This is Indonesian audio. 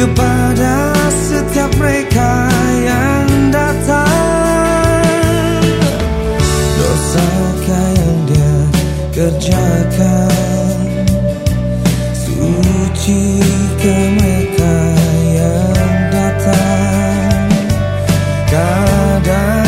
kepada setiap mereka yang datang. Yang dia kerjakan Suci ke mereka yang datang. Kadang